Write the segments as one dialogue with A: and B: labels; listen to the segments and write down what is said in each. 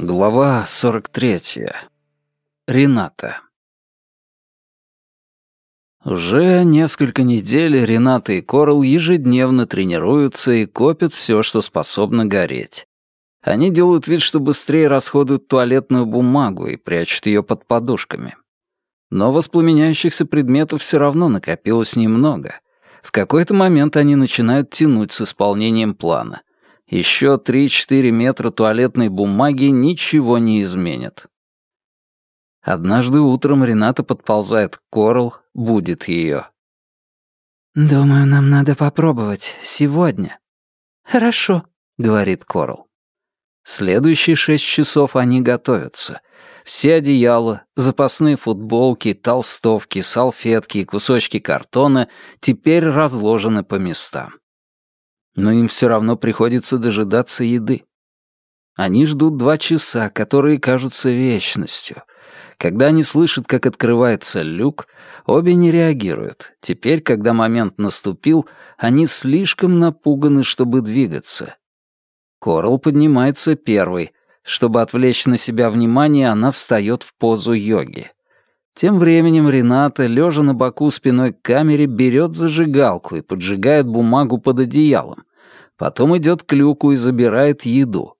A: Глава 43. Рената. Уже несколько недель Рената и Корл ежедневно тренируются и копят все, что способно гореть. Они делают вид, что быстрее расходуют туалетную бумагу и прячут ее под подушками. Но воспламеняющихся предметов все равно накопилось немного. В какой-то момент они начинают тянуть с исполнением плана. Еще 3-4 метра туалетной бумаги ничего не изменят. Однажды утром Рената подползает к Корл, будет ее.
B: «Думаю, нам надо попробовать сегодня».
A: «Хорошо», — говорит Корл. Следующие шесть часов они готовятся. Все одеяла, запасные футболки, толстовки, салфетки и кусочки картона теперь разложены по местам но им все равно приходится дожидаться еды. Они ждут два часа, которые кажутся вечностью. Когда они слышат, как открывается люк, обе не реагируют. Теперь, когда момент наступил, они слишком напуганы, чтобы двигаться. Корл поднимается первой. Чтобы отвлечь на себя внимание, она встает в позу йоги. Тем временем Рената, лежа на боку спиной к камере, берет зажигалку и поджигает бумагу под одеялом. Потом идет к люку и забирает еду.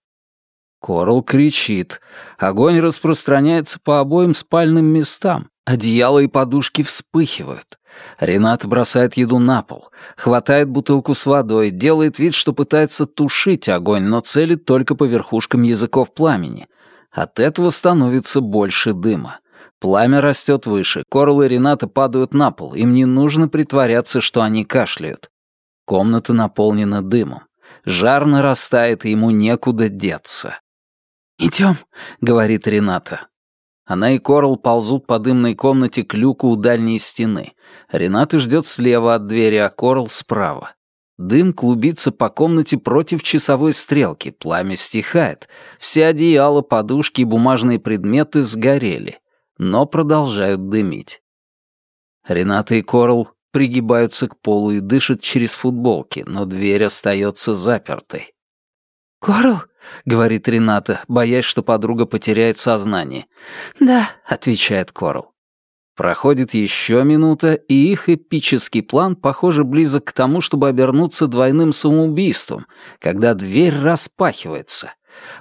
A: Корл кричит. Огонь распространяется по обоим спальным местам. Одеяло и подушки вспыхивают. Рената бросает еду на пол, хватает бутылку с водой, делает вид, что пытается тушить огонь, но целит только по верхушкам языков пламени. От этого становится больше дыма. Пламя растет выше, Корл и Рената падают на пол, им не нужно притворяться, что они кашляют. Комната наполнена дымом. Жар нарастает, и ему некуда деться.
B: «Идем», —
A: говорит Рената. Она и Корл ползут по дымной комнате к люку у дальней стены. Рената ждет слева от двери, а Корл справа. Дым клубится по комнате против часовой стрелки, пламя стихает. Все одеяла, подушки и бумажные предметы сгорели, но продолжают дымить. Рената и Корл пригибаются к полу и дышат через футболки, но дверь остается запертой.
B: «Корл?»
A: — говорит Рената, боясь, что подруга потеряет сознание.
B: «Да», —
A: отвечает Корл. Проходит еще минута, и их эпический план, похоже, близок к тому, чтобы обернуться двойным самоубийством, когда дверь распахивается.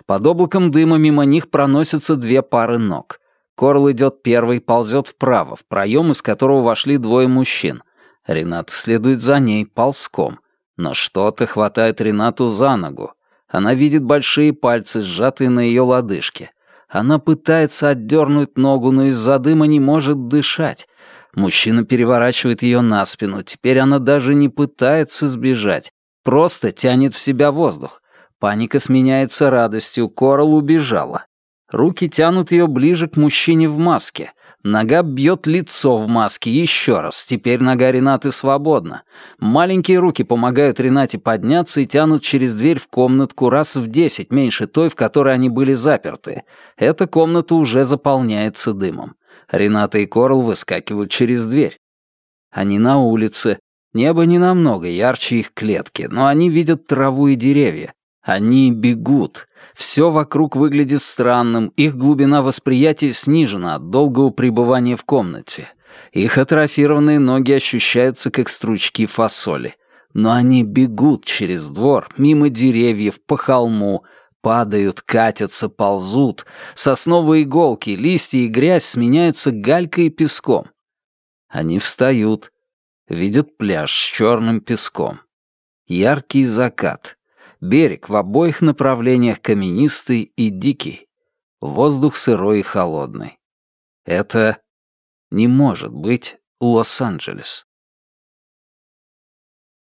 A: Под облаком дыма мимо них проносятся две пары ног. Корл идет первый, ползет вправо, в проем, из которого вошли двое мужчин. Ренат следует за ней ползком. Но что-то хватает Ренату за ногу. Она видит большие пальцы, сжатые на ее лодыжке. Она пытается отдернуть ногу, но из-за дыма не может дышать. Мужчина переворачивает ее на спину. Теперь она даже не пытается сбежать. Просто тянет в себя воздух. Паника сменяется радостью. Корал убежала. Руки тянут ее ближе к мужчине в маске. Нога бьет лицо в маске еще раз. Теперь нога Ренаты свободна. Маленькие руки помогают Ренате подняться и тянут через дверь в комнатку раз в десять меньше той, в которой они были заперты. Эта комната уже заполняется дымом. Рената и Корл выскакивают через дверь. Они на улице. Небо не намного ярче их клетки, но они видят траву и деревья. Они бегут. Все вокруг выглядит странным, их глубина восприятия снижена от долгого пребывания в комнате. Их атрофированные ноги ощущаются как стручки фасоли. Но они бегут через двор, мимо деревьев, по холму, падают, катятся, ползут. Сосновые иголки, листья и грязь сменяются галькой и песком. Они встают, видят пляж с черным песком. Яркий закат — Берег в обоих направлениях каменистый и дикий. Воздух сырой и холодный. Это не может быть Лос-Анджелес.